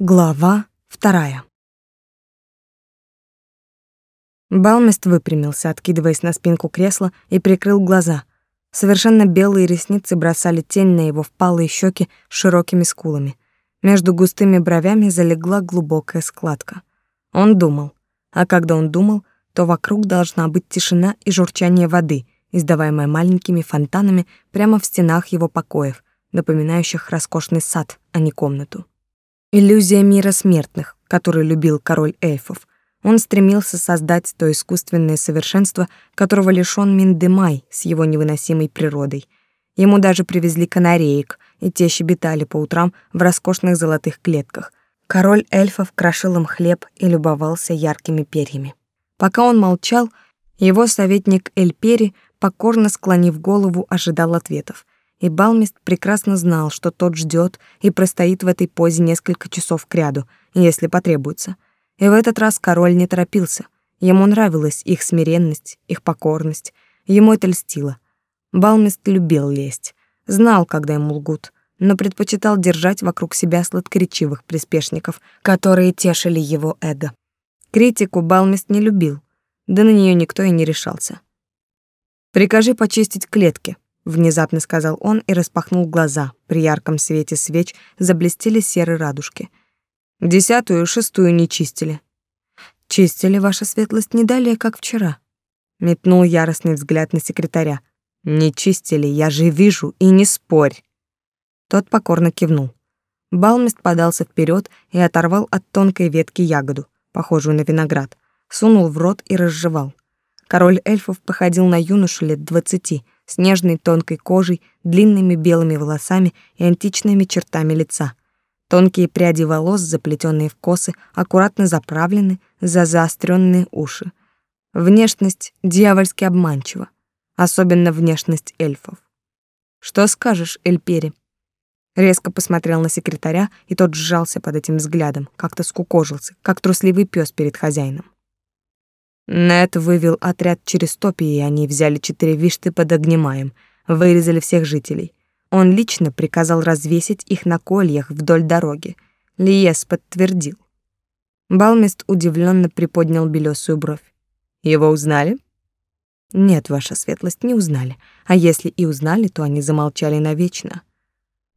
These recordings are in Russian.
Глава вторая. Балмест выпрямился, откидываясь на спинку кресла, и прикрыл глаза. Совершенно белые ресницы бросали тень на его впалые щеки с широкими скулами. Между густыми бровями залегла глубокая складка. Он думал. А когда он думал, то вокруг должна быть тишина и журчание воды, издаваемое маленькими фонтанами прямо в стенах его покоев, напоминающих роскошный сад, а не комнату. Иллюзия мира смертных, который любил король эльфов. Он стремился создать то искусственное совершенство, которого лишён Миндемай с его невыносимой природой. Ему даже привезли канареек, и те щебетали по утрам в роскошных золотых клетках. Король эльфов крошил им хлеб и любовался яркими перьями. Пока он молчал, его советник Эльпери, покорно склонив голову, ожидал ответов — и Балмист прекрасно знал, что тот ждет и простоит в этой позе несколько часов кряду, если потребуется. И в этот раз король не торопился. Ему нравилась их смиренность, их покорность. Ему это льстило. Балмист любил лесть, знал, когда ему лгут, но предпочитал держать вокруг себя сладкоречивых приспешников, которые тешили его эго. Критику Балмист не любил, да на нее никто и не решался. «Прикажи почистить клетки», внезапно сказал он и распахнул глаза. При ярком свете свеч заблестели серые радужки. Десятую и шестую не чистили. Чистили ваша светлость не далее, как вчера. Метнул яростный взгляд на секретаря. Не чистили, я же вижу, и не спорь. Тот покорно кивнул. Балмист подался вперед и оторвал от тонкой ветки ягоду, похожую на виноград, сунул в рот и разжевал. Король эльфов походил на юношу лет двадцати, с нежной тонкой кожей, длинными белыми волосами и античными чертами лица. Тонкие пряди волос, заплетенные в косы, аккуратно заправлены за заостренные уши. Внешность дьявольски обманчива, особенно внешность эльфов. Что скажешь, Эльпери? Резко посмотрел на секретаря, и тот сжался под этим взглядом, как-то скукожился, как трусливый пес перед хозяином. Нет вывел отряд через топи, и они взяли четыре вишты под огнемаем, вырезали всех жителей. Он лично приказал развесить их на кольях вдоль дороги. Лиес подтвердил. Балмест удивленно приподнял белесую бровь. Его узнали? Нет, ваша светлость, не узнали. А если и узнали, то они замолчали навечно.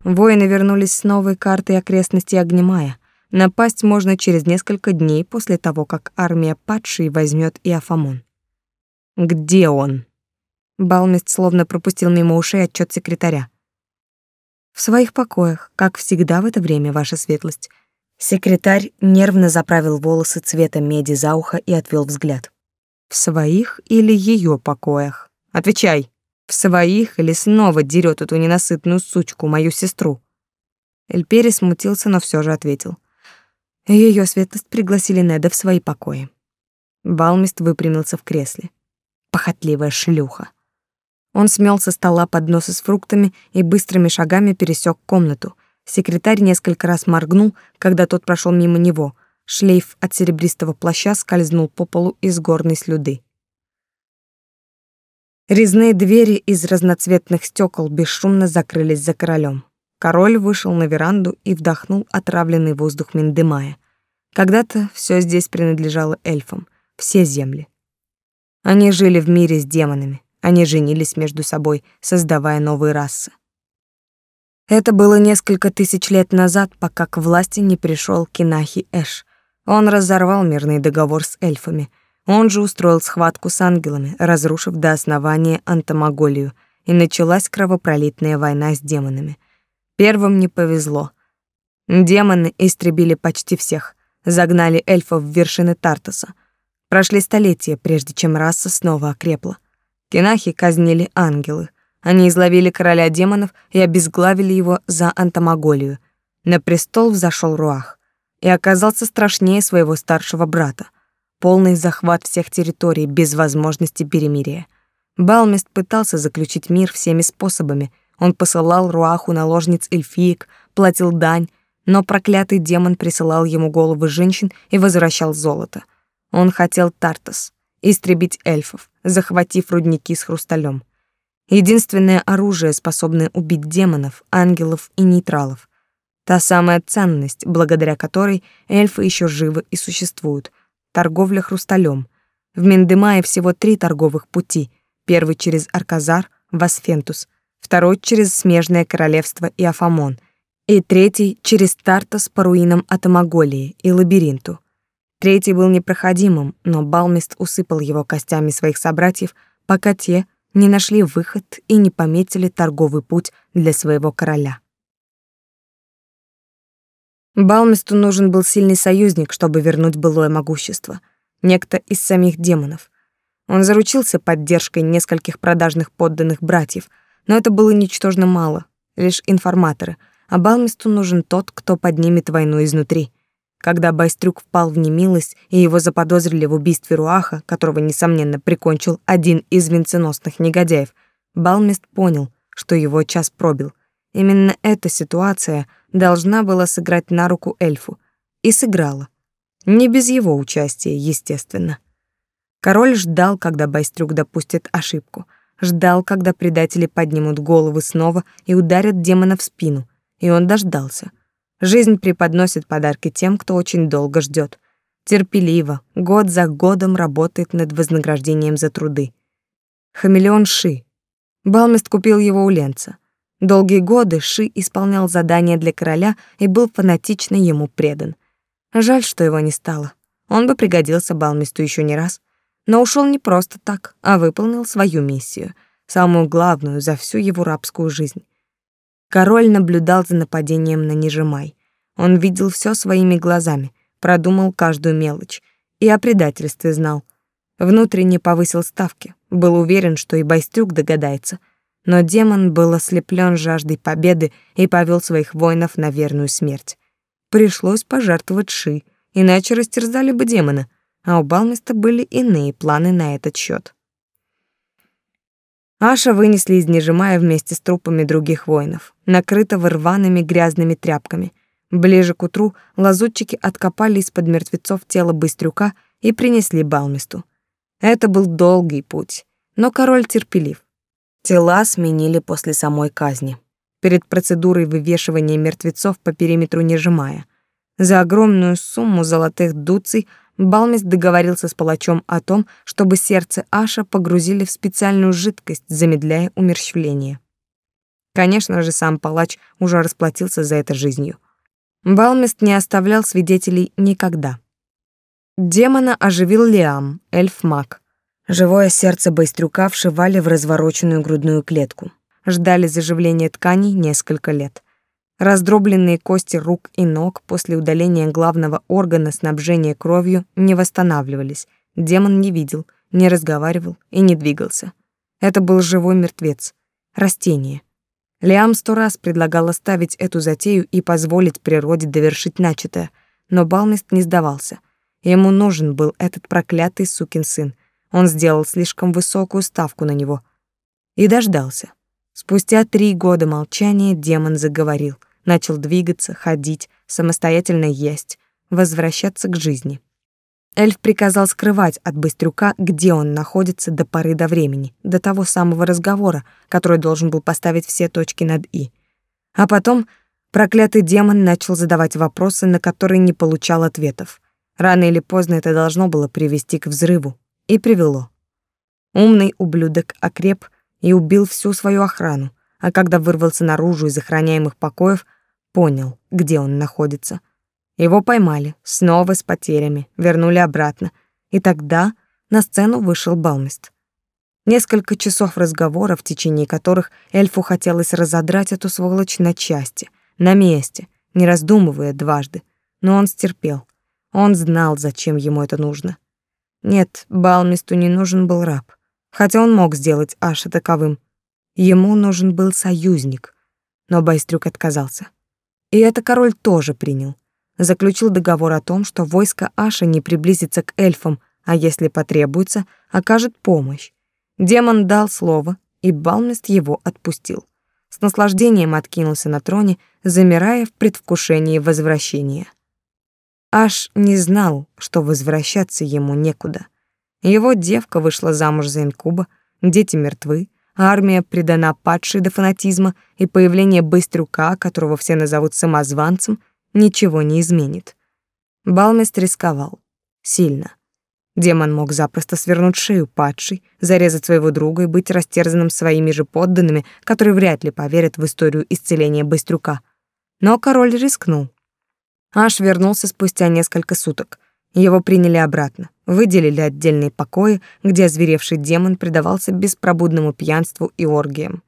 Воины вернулись с новой картой окрестностей Огнемая — Напасть можно через несколько дней после того, как армия падшей возьмет Иофамон. Где он? Балмест словно пропустил мимо ушей отчет секретаря. В своих покоях, как всегда в это время, ваша светлость. Секретарь нервно заправил волосы цвета меди за ухо и отвел взгляд. В своих или ее покоях? Отвечай. В своих или снова дерет эту ненасытную сучку, мою сестру? Эльпери смутился, но все же ответил. Ее светлость пригласили Неда в свои покои. Балмист выпрямился в кресле. Похотливая шлюха. Он смел со стола подносы с фруктами и быстрыми шагами пересек комнату. Секретарь несколько раз моргнул, когда тот прошел мимо него. Шлейф от серебристого плаща скользнул по полу из горной слюды. Резные двери из разноцветных стекол бесшумно закрылись за королем. Король вышел на веранду и вдохнул отравленный воздух Миндемая. Когда-то все здесь принадлежало эльфам, все земли. Они жили в мире с демонами, они женились между собой, создавая новые расы. Это было несколько тысяч лет назад, пока к власти не пришел Кинахи Эш. Он разорвал мирный договор с эльфами. Он же устроил схватку с ангелами, разрушив до основания Антомоголию, и началась кровопролитная война с демонами — Первым не повезло. Демоны истребили почти всех, загнали эльфов в вершины Тартаса. Прошли столетия, прежде чем раса снова окрепла. Кинахи казнили ангелы. Они изловили короля демонов и обезглавили его за антомоголию. На престол взошел Руах и оказался страшнее своего старшего брата. Полный захват всех территорий без возможности перемирия. Балмест пытался заключить мир всеми способами — он посылал Руаху наложниц эльфиек, платил дань, но проклятый демон присылал ему головы женщин и возвращал золото. Он хотел Тартас, истребить эльфов, захватив рудники с хрусталем. Единственное оружие, способное убить демонов, ангелов и нейтралов. Та самая ценность, благодаря которой эльфы еще живы и существуют. Торговля хрусталем. В Мендемае всего три торговых пути. Первый через Арказар, Васфентус, второй через Смежное королевство и Афамон, и третий через Тартас по руинам Атамаголии и Лабиринту. Третий был непроходимым, но Балмист усыпал его костями своих собратьев, пока те не нашли выход и не пометили торговый путь для своего короля. Балмисту нужен был сильный союзник, чтобы вернуть былое могущество. Некто из самих демонов. Он заручился поддержкой нескольких продажных подданных братьев, но это было ничтожно мало, лишь информаторы, а Балмисту нужен тот, кто поднимет войну изнутри. Когда Байстрюк впал в немилость и его заподозрили в убийстве Руаха, которого, несомненно, прикончил один из венценосных негодяев, Балмист понял, что его час пробил. Именно эта ситуация должна была сыграть на руку эльфу. И сыграла. Не без его участия, естественно. Король ждал, когда Байстрюк допустит ошибку. Ждал, когда предатели поднимут головы снова и ударят демона в спину. И он дождался. Жизнь преподносит подарки тем, кто очень долго ждет. Терпеливо, год за годом работает над вознаграждением за труды. Хамелеон Ши. Балмест купил его у Ленца. Долгие годы Ши исполнял задания для короля и был фанатично ему предан. Жаль, что его не стало. Он бы пригодился Балмисту еще не раз. Но ушел не просто так, а выполнил свою миссию, самую главную за всю его рабскую жизнь. Король наблюдал за нападением на Нижимай. Он видел все своими глазами, продумал каждую мелочь и о предательстве знал. Внутренне повысил ставки, был уверен, что и Байстрюк догадается — но демон был ослеплен жаждой победы и повел своих воинов на верную смерть. Пришлось пожертвовать Ши, иначе растерзали бы демона, а у Балмиста были иные планы на этот счет. Аша вынесли из Нежимая вместе с трупами других воинов, накрытого рваными грязными тряпками. Ближе к утру лазутчики откопали из-под мертвецов тело Быстрюка и принесли Балмисту. Это был долгий путь, но король терпелив. Тела сменили после самой казни. Перед процедурой вывешивания мертвецов по периметру не сжимая. За огромную сумму золотых дуций Балмис договорился с палачом о том, чтобы сердце Аша погрузили в специальную жидкость, замедляя умерщвление. Конечно же, сам палач уже расплатился за это жизнью. Балмист не оставлял свидетелей никогда. Демона оживил Лиам, эльф-маг. Живое сердце Байстрюка вшивали в развороченную грудную клетку. Ждали заживления тканей несколько лет. Раздробленные кости рук и ног после удаления главного органа снабжения кровью не восстанавливались. Демон не видел, не разговаривал и не двигался. Это был живой мертвец. Растение. Лиам сто раз предлагал оставить эту затею и позволить природе довершить начатое, но Балмист не сдавался. Ему нужен был этот проклятый сукин сын — он сделал слишком высокую ставку на него. И дождался. Спустя три года молчания демон заговорил, начал двигаться, ходить, самостоятельно есть, возвращаться к жизни. Эльф приказал скрывать от Быстрюка, где он находится до поры до времени, до того самого разговора, который должен был поставить все точки над «и». А потом проклятый демон начал задавать вопросы, на которые не получал ответов. Рано или поздно это должно было привести к взрыву, и привело. Умный ублюдок окреп и убил всю свою охрану, а когда вырвался наружу из охраняемых покоев, понял, где он находится. Его поймали, снова с потерями, вернули обратно, и тогда на сцену вышел Балмист. Несколько часов разговора, в течение которых эльфу хотелось разодрать эту сволочь на части, на месте, не раздумывая дважды, но он стерпел. Он знал, зачем ему это нужно. Нет, Балмисту не нужен был раб, хотя он мог сделать Аша таковым. Ему нужен был союзник, но Байстрюк отказался. И это король тоже принял. Заключил договор о том, что войско Аша не приблизится к эльфам, а если потребуется, окажет помощь. Демон дал слово, и Балмист его отпустил. С наслаждением откинулся на троне, замирая в предвкушении возвращения. Аж не знал, что возвращаться ему некуда. Его девка вышла замуж за инкуба, дети мертвы, армия предана падшей до фанатизма, и появление Быстрюка, которого все назовут самозванцем, ничего не изменит. Балмест рисковал. Сильно. Демон мог запросто свернуть шею падшей, зарезать своего друга и быть растерзанным своими же подданными, которые вряд ли поверят в историю исцеления Быстрюка. Но король рискнул. Аш вернулся спустя несколько суток. Его приняли обратно, выделили отдельные покои, где озверевший демон предавался беспробудному пьянству и оргиям.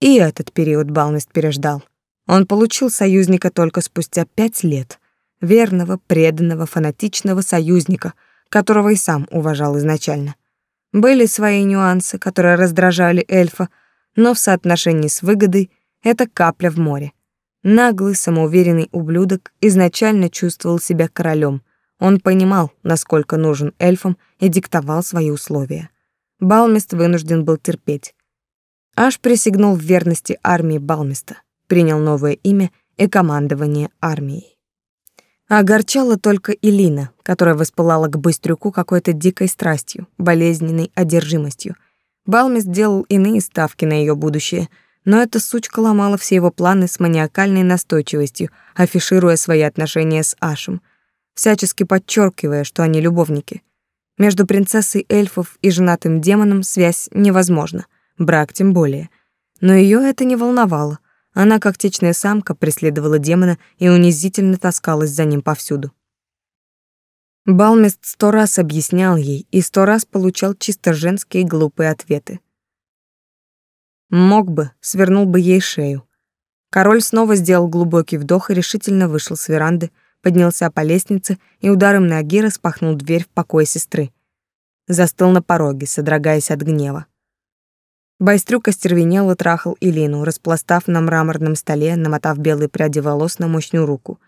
И этот период Балнест переждал. Он получил союзника только спустя пять лет. Верного, преданного, фанатичного союзника, которого и сам уважал изначально. Были свои нюансы, которые раздражали эльфа, но в соотношении с выгодой это капля в море. Наглый, самоуверенный ублюдок изначально чувствовал себя королем. Он понимал, насколько нужен эльфам, и диктовал свои условия. Балмест вынужден был терпеть. Аж присягнул в верности армии Балместа, принял новое имя и командование армией. Огорчала только Илина, которая воспылала к Быстрюку какой-то дикой страстью, болезненной одержимостью. Балмест делал иные ставки на ее будущее — но эта сучка ломала все его планы с маниакальной настойчивостью, афишируя свои отношения с Ашем, всячески подчеркивая, что они любовники. Между принцессой эльфов и женатым демоном связь невозможна, брак тем более. Но ее это не волновало. Она, как течная самка, преследовала демона и унизительно таскалась за ним повсюду. Балмест сто раз объяснял ей и сто раз получал чисто женские глупые ответы. Мог бы, свернул бы ей шею. Король снова сделал глубокий вдох и решительно вышел с веранды, поднялся по лестнице и ударом ноги распахнул дверь в покой сестры. Застыл на пороге, содрогаясь от гнева. Байстрюк остервенел и трахал Илину, распластав на мраморном столе, намотав белые пряди волос на мощную руку.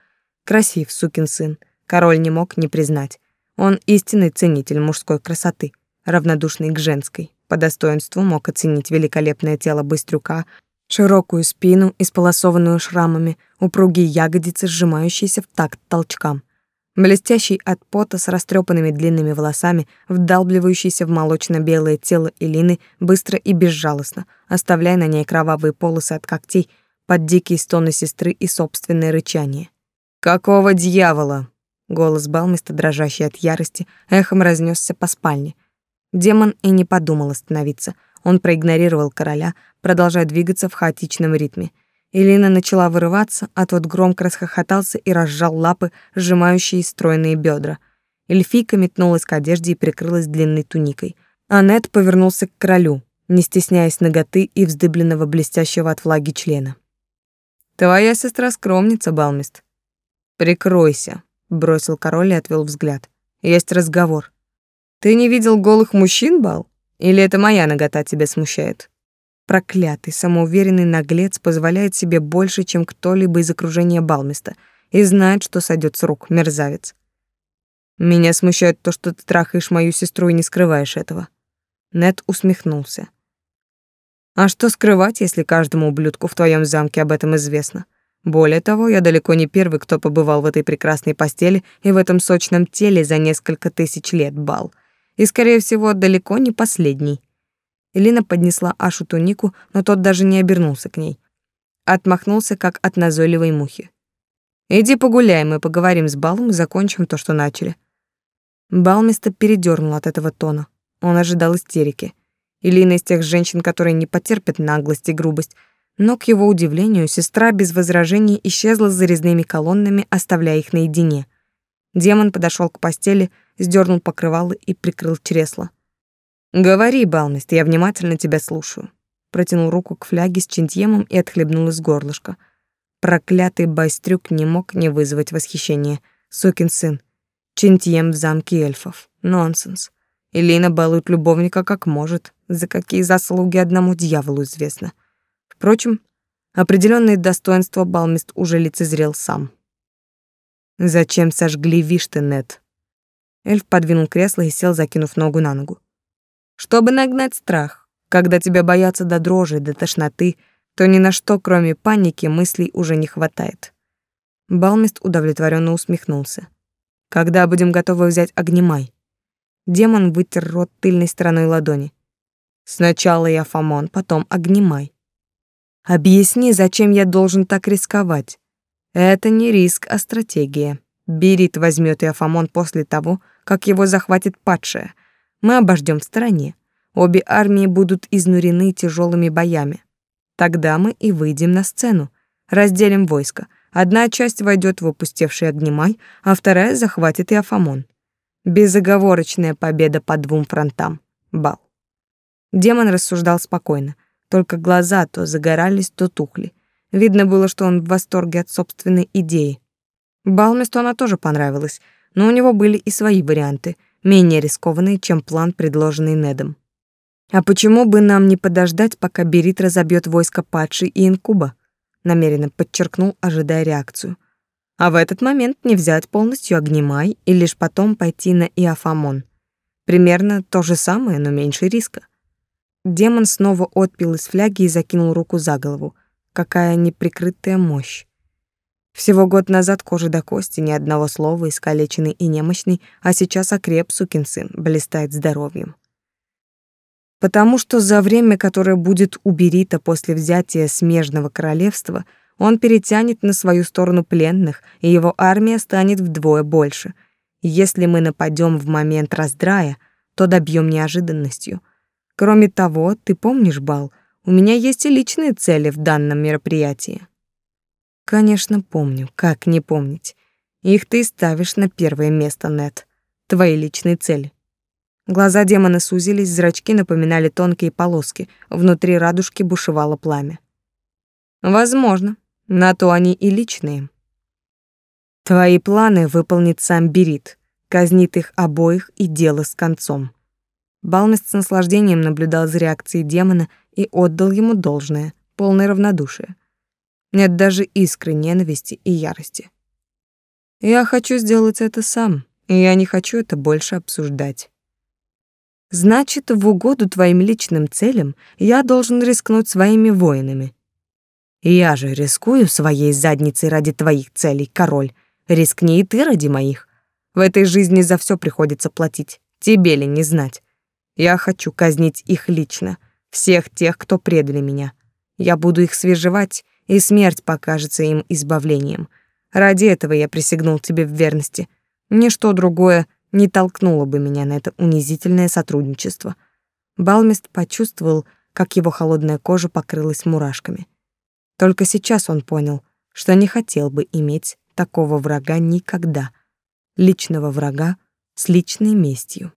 Красив, сукин сын. Король не мог не признать. Он истинный ценитель мужской красоты, равнодушный к женской по достоинству мог оценить великолепное тело Быстрюка, широкую спину, исполосованную шрамами, упругие ягодицы, сжимающиеся в такт толчкам. Блестящий от пота с растрепанными длинными волосами, вдалбливающийся в молочно-белое тело Элины быстро и безжалостно, оставляя на ней кровавые полосы от когтей под дикие стоны сестры и собственное рычание. «Какого дьявола?» Голос Балмиста, дрожащий от ярости, эхом разнесся по спальне — Демон и не подумал остановиться. Он проигнорировал короля, продолжая двигаться в хаотичном ритме. Элина начала вырываться, а тот громко расхохотался и разжал лапы, сжимающие стройные бедра. Эльфийка метнулась к одежде и прикрылась длинной туникой. Аннет повернулся к королю, не стесняясь ноготы и вздыбленного блестящего от влаги члена. «Твоя сестра скромница, Балмист». «Прикройся», — бросил король и отвел взгляд. «Есть разговор». Ты не видел голых мужчин, Бал? Или это моя нагота тебя смущает? Проклятый, самоуверенный наглец позволяет себе больше, чем кто-либо из окружения Балмиста, и знает, что сойдет с рук, мерзавец. Меня смущает то, что ты трахаешь мою сестру и не скрываешь этого. Нет усмехнулся. А что скрывать, если каждому ублюдку в твоем замке об этом известно? Более того, я далеко не первый, кто побывал в этой прекрасной постели и в этом сочном теле за несколько тысяч лет, Бал и, скорее всего, далеко не последний. Элина поднесла Ашу тунику, но тот даже не обернулся к ней. Отмахнулся, как от назойливой мухи. «Иди погуляем и поговорим с Балом и закончим то, что начали». Балмиста передернул от этого тона. Он ожидал истерики. Элина из тех женщин, которые не потерпят наглость и грубость, но, к его удивлению, сестра без возражений исчезла за резными колоннами, оставляя их наедине. Демон подошел к постели, сдернул покрывало и прикрыл чресло. «Говори, Балмест, я внимательно тебя слушаю». Протянул руку к фляге с чинтьемом и отхлебнул из горлышка. Проклятый байстрюк не мог не вызвать восхищения. Сукин сын. Чинтьем в замке эльфов. Нонсенс. Элина балует любовника как может. За какие заслуги одному дьяволу известно. Впрочем, определенные достоинства Балмест уже лицезрел сам. «Зачем сожгли Вишты, Нет?» Эльф подвинул кресло и сел, закинув ногу на ногу. Чтобы нагнать страх, когда тебя боятся до дрожи, до тошноты, то ни на что, кроме паники, мыслей уже не хватает. Балмист удовлетворенно усмехнулся. Когда будем готовы взять огнемай? Демон вытер рот тыльной стороной ладони. Сначала я Фомон, потом Огнемай. Объясни, зачем я должен так рисковать? Это не риск, а стратегия. Берит возьмет Иофамон после того, как его захватит падшая. Мы обождем в стороне. Обе армии будут изнурены тяжелыми боями. Тогда мы и выйдем на сцену. Разделим войско. Одна часть войдет в опустевший Огнемай, а вторая захватит Иофамон. Безоговорочная победа по двум фронтам. Бал. Демон рассуждал спокойно, только глаза то загорались, то тухли. Видно было, что он в восторге от собственной идеи. Балместу она тоже понравилась, но у него были и свои варианты, менее рискованные, чем план, предложенный Недом. А почему бы нам не подождать, пока Берит разобьет войско падшей и инкуба? намеренно подчеркнул, ожидая реакцию. А в этот момент не взять полностью Огнемай и лишь потом пойти на Иофамон. Примерно то же самое, но меньше риска. Демон снова отпил из фляги и закинул руку за голову. Какая неприкрытая мощь. Всего год назад кожа до кости, ни одного слова, искалеченный и немощный, а сейчас окреп, сукин сын, блистает здоровьем. Потому что за время, которое будет у Берита после взятия смежного королевства, он перетянет на свою сторону пленных, и его армия станет вдвое больше. Если мы нападем в момент раздрая, то добьем неожиданностью — Кроме того, ты помнишь, Бал, у меня есть и личные цели в данном мероприятии. Конечно, помню, как не помнить. Их ты ставишь на первое место, Нет. Твои личные цели. Глаза демона сузились, зрачки напоминали тонкие полоски, внутри радужки бушевало пламя. Возможно, на то они и личные. Твои планы выполнит сам Берит, казнит их обоих и дело с концом. Балмест с наслаждением наблюдал за реакцией демона и отдал ему должное, полное равнодушие. Нет даже искры ненависти и ярости. Я хочу сделать это сам, и я не хочу это больше обсуждать. Значит, в угоду твоим личным целям я должен рискнуть своими воинами. Я же рискую своей задницей ради твоих целей, король. Рискни и ты ради моих. В этой жизни за все приходится платить. Тебе ли не знать? Я хочу казнить их лично, всех тех, кто предали меня. Я буду их свежевать, и смерть покажется им избавлением. Ради этого я присягнул тебе в верности. Ничто другое не толкнуло бы меня на это унизительное сотрудничество. Балмест почувствовал, как его холодная кожа покрылась мурашками. Только сейчас он понял, что не хотел бы иметь такого врага никогда. Личного врага с личной местью.